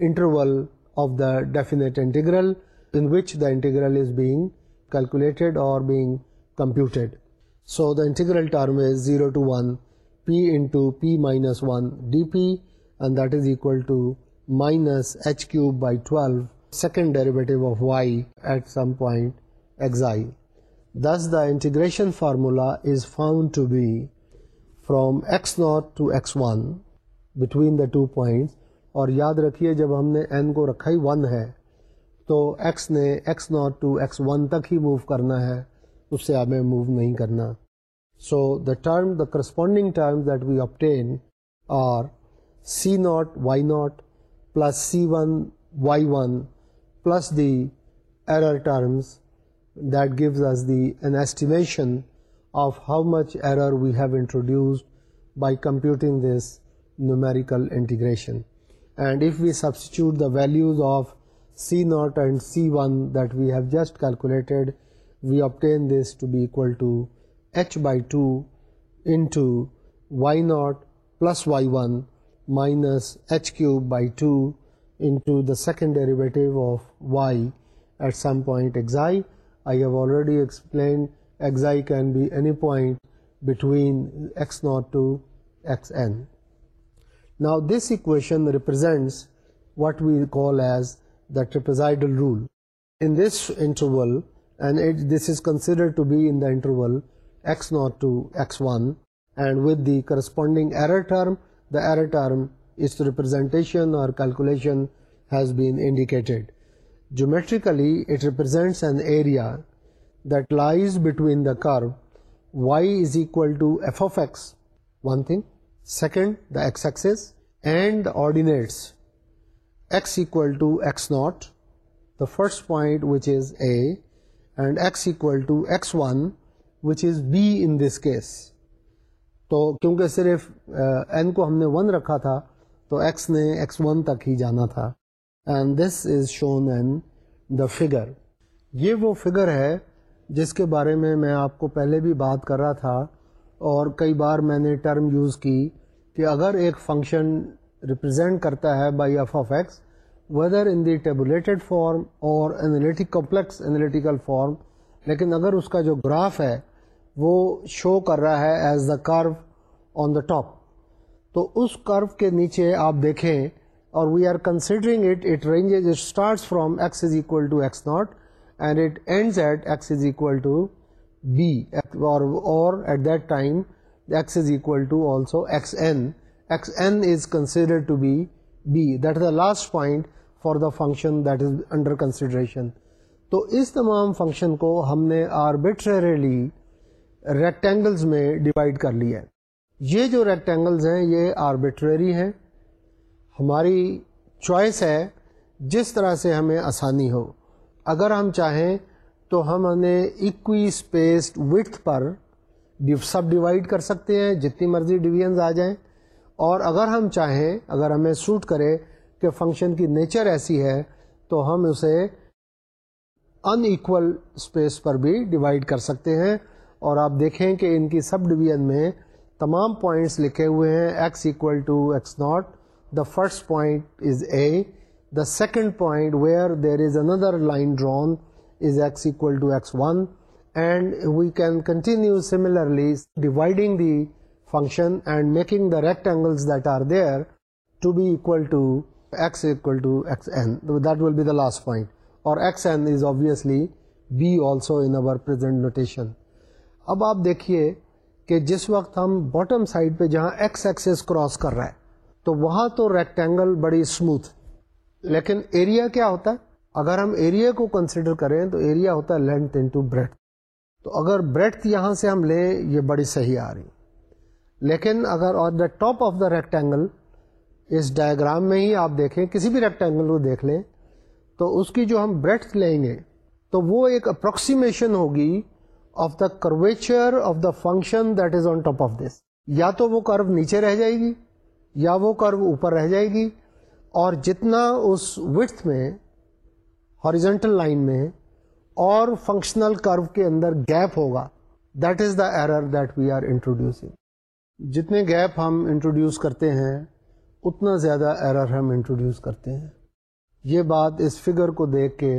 interval of the definite integral in which the integral is being calculated or being computed. So the integral term is 0 to 1 p into p minus 1 dp, and that is equal to minus h cube by twelve second derivative of y at some point ایکز I this the integration formula is found to be from x not to x one between the two points اور یاد رکھیے جب ہم نے این کو رکھا ہی ون ہے تو ایکس نے x not to x one تک ہی موو کرنا ہے اس سے ہمیں موو نہیں کرنا so the term the corresponding term that we obtain are C not Y not plus C1 Y1 plus the error terms, that gives us an estimation of how much error we have introduced by computing this numerical integration. And if we substitute the values of C0 and C1 that we have just calculated, we obtain this to be equal to h by 2 into y0 plus y1 minus h cube by 2 into the second derivative of y at some point xi. I have already explained xi can be any point between x0 to xn. Now this equation represents what we call as the trapezoidal rule. In this interval, and this is considered to be in the interval x0 to x1, and with the corresponding error term the error term, its representation or calculation has been indicated. Geometrically, it represents an area that lies between the curve y is equal to f of x, one thing. Second, the x-axis and the ordinates x equal to x0, the first point which is A, and x equal to x1, which is B in this case. تو کیونکہ صرف این کو ہم نے ون رکھا تھا تو ایکس نے ایکس ون تک ہی جانا تھا and this is shown in the figure یہ وہ فگر ہے جس کے بارے میں میں آپ کو پہلے بھی بات کر رہا تھا اور کئی بار میں نے ٹرم یوز کی کہ اگر ایک فنکشن ریپرزینٹ کرتا ہے by F of x whether in the tabulated form اور انالیٹک کمپلیکس انالیٹیکل فارم لیکن اگر اس کا جو گراف ہے وہ شو کر رہا ہے as the curve on the top تو اس کرو کے نیچے آپ دیکھیں اور we are considering it it ranges it starts from x is equal to x not and it ends at x is equal to be اور at that time x is equal to also x n x n is considered to be b that is the last point for the function that is under consideration تو اس تمام فنکشن کو ہم نے آربیٹریلی ریکٹینگلز میں ڈیوائڈ کر لیا ہے یہ جو ریکٹینگلز ہیں یہ آربیٹری ہیں ہماری چوائس ہے جس طرح سے ہمیں آسانی ہو اگر ہم چاہیں تو ہم انہیں اکوی اسپیس وتھ پر سب ڈیوائڈ کر سکتے ہیں جتنی مرضی ڈویژنز آ جائیں اور اگر ہم چاہیں اگر ہمیں سوٹ کرے کہ فنکشن کی نیچر ایسی ہے تو ہم اسے ان ایکول اسپیس پر بھی ڈیوائڈ کر سکتے ہیں اور آپ دیکھیں کہ ان کی سب ڈویژن میں تمام پوائنٹس لکھے ہوئے ہیں x equal to x not the first point is a the second point where there is another line drawn is x equal to x one and we can continue similarly dividing the function and making the rectangle that are there to be L x x n that will be the last point اور x n is obviously we also انزینٹن اب آپ دیکھیے کہ جس وقت ہم باٹم سائڈ پہ جہاں ایکس ایکسس کراس کر رہا ہے تو وہاں تو ریکٹینگل بڑی اسموتھ لیکن ایریا کیا ہوتا ہے اگر ہم ایریا کو کنسیڈر کریں تو ایریا ہوتا ہے لینتھ ان ٹو بریتھ تو اگر بریتھ یہاں سے ہم لیں یہ بڑی صحیح آ رہی لیکن اگر on the top of the rectangle اس ڈائگرام میں ہی آپ دیکھیں کسی بھی ریکٹینگل کو دیکھ لیں تو اس کی جو ہم بریتھ لیں گے تو وہ ایک اپروکسیمیشن ہوگی of the curvature of the function that is on top of this یا تو وہ کرو نیچے رہ جائے گی یا وہ کرو اوپر رہ جائے گی اور جتنا اس وتھ میں ہاریزنٹل لائن میں اور فنکشنل کرو کے اندر گیپ ہوگا that is the error that we are introducing جتنے گیپ ہم انٹروڈیوس کرتے ہیں اتنا زیادہ ایرر ہم انٹروڈیوس کرتے ہیں یہ بات اس فگر کو دیکھ کے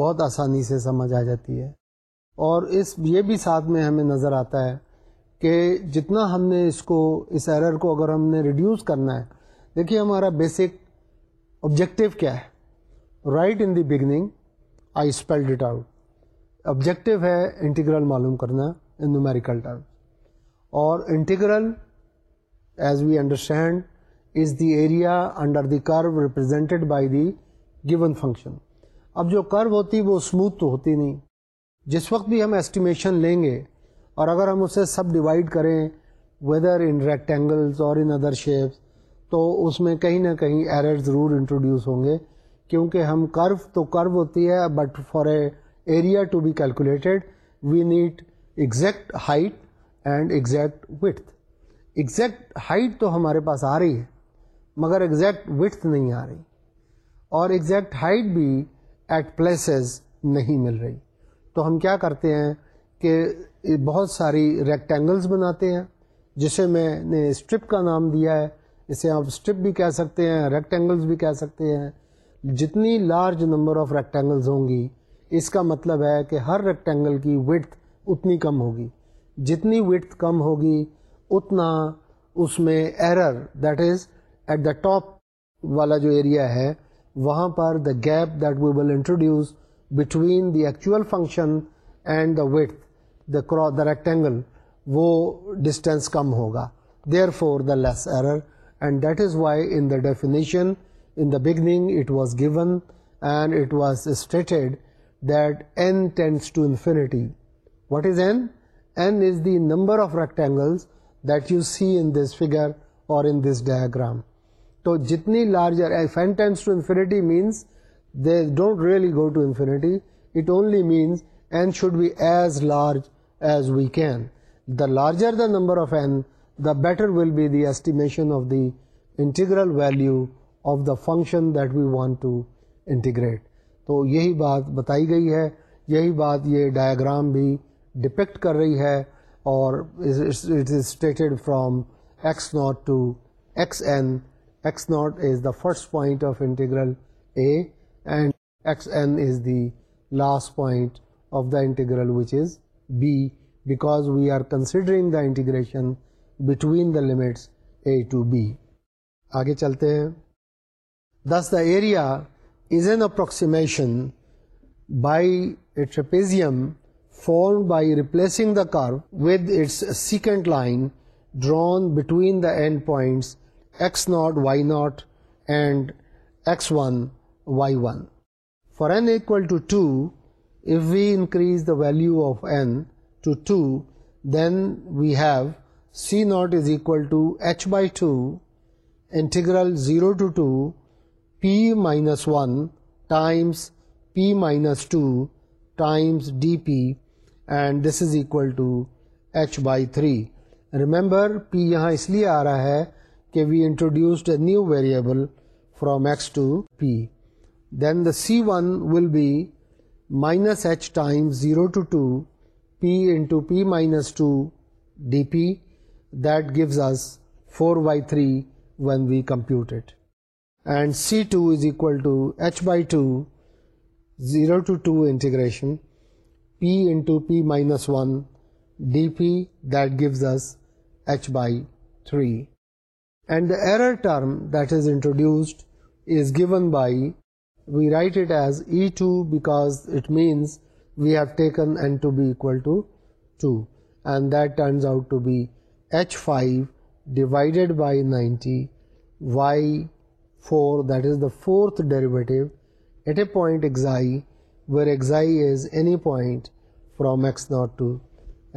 بہت آسانی سے سمجھ آ جاتی ہے اور اس یہ بھی ساتھ میں ہمیں نظر آتا ہے کہ جتنا ہم نے اس کو اس ایرر کو اگر ہم نے ریڈیوس کرنا ہے دیکھیے ہمارا بیسک آبجیکٹیو کیا ہے right in the beginning I spelled it out objective ہے انٹیگرل معلوم کرنا ان نومیریکل ٹرم اور integral as we understand is the area under the curve represented by the given function اب جو کرو ہوتی وہ اسموتھ تو ہوتی نہیں جس وقت بھی ہم ایسٹیمیشن لیں گے اور اگر ہم اسے سب ڈیوائڈ کریں ویدر ان ریکٹینگلس اور ان ادر شیپس تو اس میں کہیں نہ کہیں ایرر ضرور انٹروڈیوس ہوں گے کیونکہ ہم کرو تو کرو ہوتی ہے but for a area to be calculated we need exact height and exact width exact height تو ہمارے پاس آ رہی ہے مگر ایگزیکٹ وٹھ نہیں آ رہی اور ایگزیکٹ ہائٹ بھی ایٹ پلیسز نہیں مل رہی تو ہم کیا کرتے ہیں کہ بہت ساری ریکٹینگلس بناتے ہیں جسے میں نے اسٹرپ کا نام دیا ہے اسے آپ اسٹرپ بھی کہہ سکتے ہیں ریکٹینگلس بھی کہہ سکتے ہیں جتنی لارج نمبر آف ریکٹینگلز ہوں گی اس کا مطلب ہے کہ ہر ریکٹینگل کی وڈتھ اتنی کم ہوگی جتنی وڈتھ کم ہوگی اتنا اس میں error that is at the top والا جو ایریا ہے وہاں پر the gap that we will introduce between the actual function and the weight the cross the rectangle وہ ڈسٹینس کم ہوگا therefore the less error and that is why in the definition in the beginning it was given and it was stated that n tends to infinity what is n n is the number of rectangles that you see in this figure or in this diagram تو جتنی larger tends to infinity means they don't really go to infinity it only means n should be as large as we can the larger the number of n the better will be the estimation of the integral value of the function that we want to integrate تو یہی بات بتائی گئی ہے یہی بات یہ ڈایاگرام بھی ڈپکٹ کر رہی ہے اور it is stated from x not to x n x not is the first point of integral a and xn is the last point of the integral, which is b, because we are considering the integration between the limits a to b. Aage chalte hain. Thus the area is an approximation by a trapezium formed by replacing the curve with its secant line drawn between the endpoints x0, y0 and x1 y one for n equal to two if we increase the value of n to two then we have c not is equal to h by two integral zero to two p minus one times p minus two times d p and this is equal to h by three remember p یہاں اس لیے آ رہا ہے کہ we introduced new variable from x to p Then the C1 will be minus h times 0 to 2 p into p minus 2 dp. That gives us 4/3 when we compute it. And C2 is equal to h/2 0 to 2 integration p into p minus 1 dp. That gives us h/3. And the error term that is introduced is given by we write it as E2 because it means we have taken n to be equal to 2, and that turns out to be H5 divided by 90 y4, that is the fourth derivative at a point xi, where xi is any point from x0 to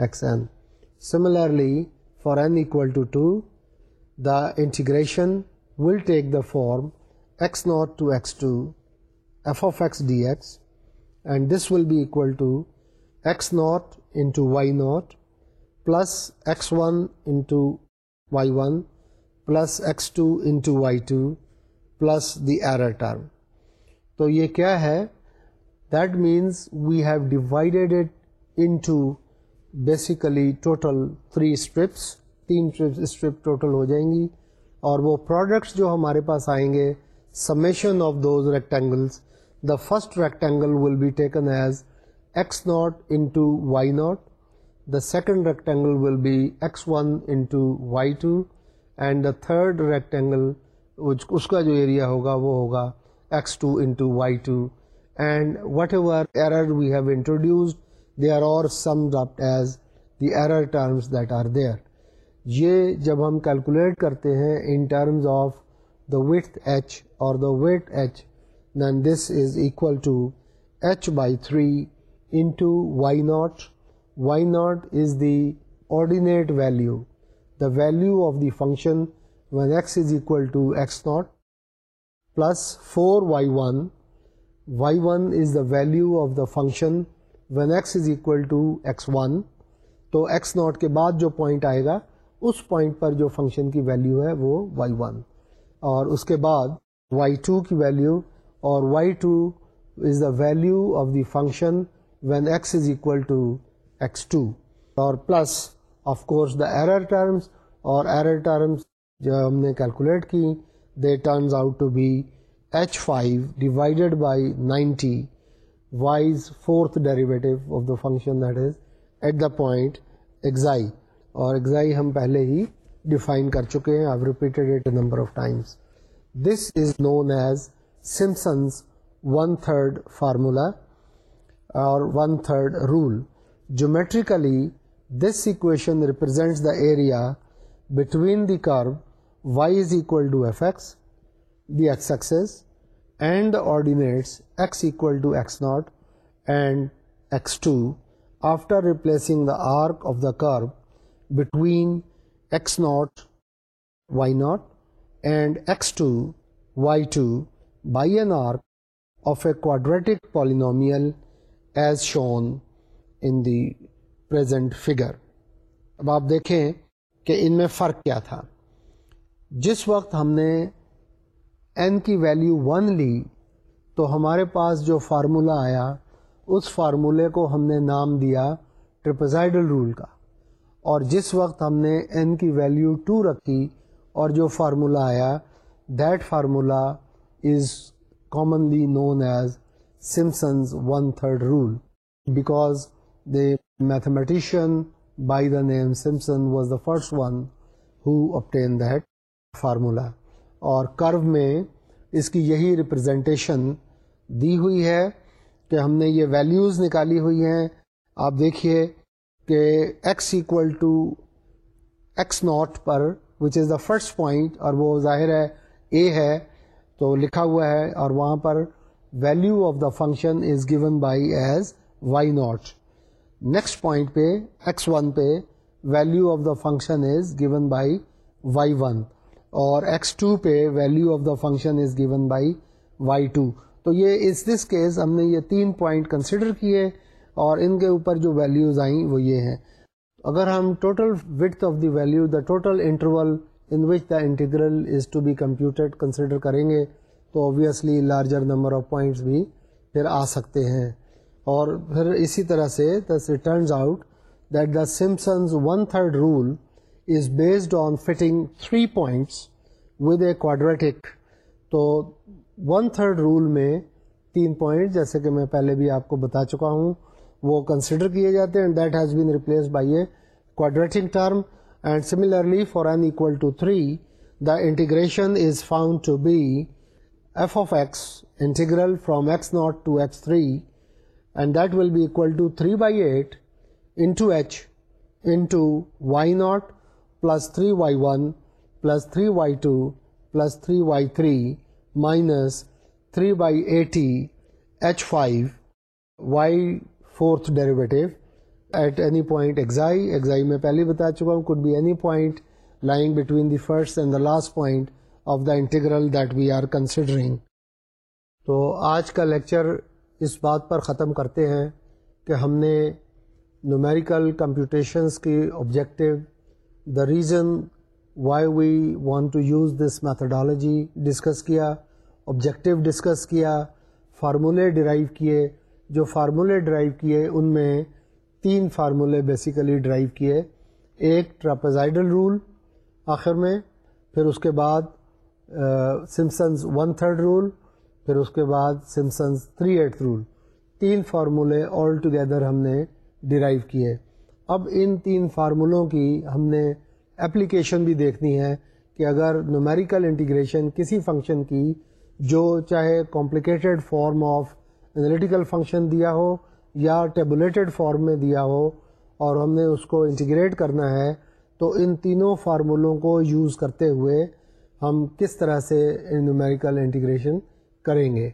xn. Similarly, for n equal to 2, the integration will take the form x0 to x2 f of x d x and this will be equal to x not into y not plus x one into y one plus x two into y two plus the error term تو یہ کیا ہے that means we have divided it into basically total three strips تین اسٹرپ ٹوٹل ہو جائیں گی اور وہ پروڈکٹس جو ہمارے پاس آئیں گے summation of those rectangles the first rectangle will be taken as x not into y not the second rectangle will be x one into y two and the third rectangle اس کا جو ایریا ہوگا وہ ہوگا x two into y two and whatever error we have introduced they are اور summed up as the error terms that are there یہ جب ہم کیلکولیٹ کرتے ہیں in terms of the width h or the weight h then this is equal to h by three into y not Y not is the ordinate value the value of the function when x is equal to x not plus four y one y one is the value of the function when x is equal to x one تو ایکس ناٹ کے بعد جو پوائنٹ آئے گا اس پوائنٹ پر جو فنکشن کی ویلیو ہے وہ وائی ون اور اس کے بعد وائی ٹو کی ویلیو اور y two is the value of the function when x is equal to x two or plus of course the error terms اور ایرر ٹرمس جو ہم نے کیلکولیٹ کی they turns out to be h five divided by ninety fourth derivative of the function that is at the point xi xi اور ہم پہلے ہی ڈیفائن کر چکے ہیں آئی repeated it number of times this is known as Simpson's 1/3 formula or 1/3 rule. Geometrically, this equation represents the area between the curve y is equal to fx, the x-axis, and the ordinates x equal to x0 and x2 after replacing the arc of the curve between x0, y0 and x2, y2 by an arc of a quadratic polynomial as shown in the present figure اب آپ دیکھیں کہ ان میں فرق کیا تھا جس وقت ہم نے این کی ویلیو ون لی تو ہمارے پاس جو فارمولہ آیا اس فارمولے کو ہم نے نام دیا ٹرپزائڈل رول کا اور جس وقت ہم نے این کی ویلیو ٹو رکھی اور جو فارمولہ آیا that formula commonly known as Simpson's one third rule because because mathematician by the name Simpson was the first one who who obtained that formula اور کرو میں اس کی یہی ریپرزینٹیشن دی ہوئی ہے کہ ہم نے یہ ویلیوز نکالی ہوئی ہیں آپ دیکھیے کہ x equal to x naught پر which is the first point اور وہ ظاہر ہے اے ہے تو لکھا ہوا ہے اور وہاں پر value of the function is given by as y naught next point پہ ایکس ون پہ value of the function is given by y one اور ایکس ٹو پہ value of the function is given by y two تو یہ اس دس کیس ہم نے یہ تین پوائنٹ کنسیڈر کیے اور ان کے اوپر جو ویلوز آئیں وہ یہ ہیں اگر ہم total width of the value the total interval in which the integral is to be consider کریں گے تو obviously larger number of points بھی پھر آ سکتے ہیں اور پھر اسی طرح سے this returns out that the Simpson's one third rule is based on fitting three points with a quadratic تو ون تھرڈ رول میں تین پوائنٹ جیسے کہ میں پہلے بھی آپ کو بتا چکا ہوں وہ کنسیڈر کیے جاتے ہیں that has been replace by a quadratic term And similarly, for n equal to 3, the integration is found to be f of x integral from x0 to x3, and that will be equal to 3 by 8 into h into y0 plus 3y1 plus 3y2 plus 3y3 minus 3 by 80 h5 y fourth derivative at any point xi xi میں پہلے بتا چکا ہوں could be any point lying between the first and the last point of the integral that we are considering تو آج کا لیکچر اس بات پر ختم کرتے ہیں کہ ہم نے نومیریکل کمپیوٹیشنس کی objective the reason why we want to use this methodology discuss کیا آبجیکٹیو ڈسکس کیا فارمولے ڈرائیو کیے جو فارمولے ڈرائیو کیے ان میں تین فارمولے بیسیکلی ڈرائیو کیے ایک ٹراپزائڈل رول آخر میں پھر اس کے بعد سمسنز ون تھرڈ رول پھر اس کے بعد سمسنز تھری ایٹ رول تین فارمولے آل ٹوگیدر ہم نے ڈرائیو کیے اب ان تین فارمولوں کی ہم نے اپلیکیشن بھی دیکھنی ہے کہ اگر نومیریکل انٹیگریشن کسی فنکشن کی جو چاہے complicated form of analytical function دیا ہو یا ٹیبولیٹڈ فارم میں دیا ہو اور ہم نے اس کو انٹیگریٹ کرنا ہے تو ان تینوں فارمولوں کو یوز کرتے ہوئے ہم کس طرح سے نیومیریکل انٹیگریشن کریں گے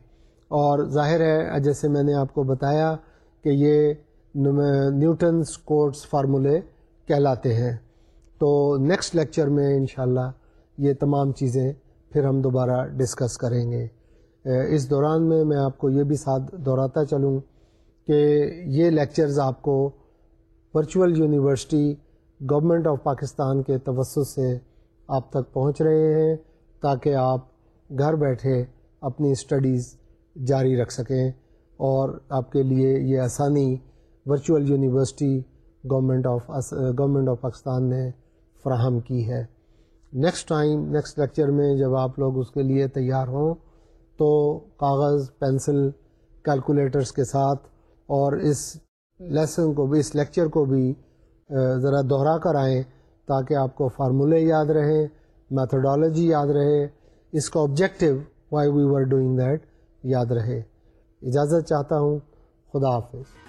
اور ظاہر ہے جیسے میں نے آپ کو بتایا کہ یہ نیوٹنس کوٹس فارمولے کہلاتے ہیں تو نیکسٹ لیکچر میں انشاءاللہ یہ تمام چیزیں پھر ہم دوبارہ ڈسکس کریں گے اس دوران میں میں آپ کو یہ بھی ساتھ دہراتا چلوں کہ یہ لیکچرز آپ کو Virtual University government of Pakistan کے توسط سے آپ تک پہنچ رہے ہیں تاکہ آپ گھر بیٹھے اپنی اسٹڈیز جاری رکھ سکیں اور آپ کے لیے یہ آسانی Virtual University government of government of Pakistan نے فراہم کی ہے نیکسٹ ٹائم نیکسٹ لیکچر میں جب آپ لوگ اس کے لیے تیار ہوں تو کاغذ پینسل کیلکولیٹرز کے ساتھ اور اس لیسن کو بھی اس لیکچر کو بھی ذرا دہرا کر آئیں تاکہ آپ کو فارمولے یاد رہیں میتھڈالوجی یاد رہے اس کا objective why we were doing that یاد رہے اجازت چاہتا ہوں خدا حافظ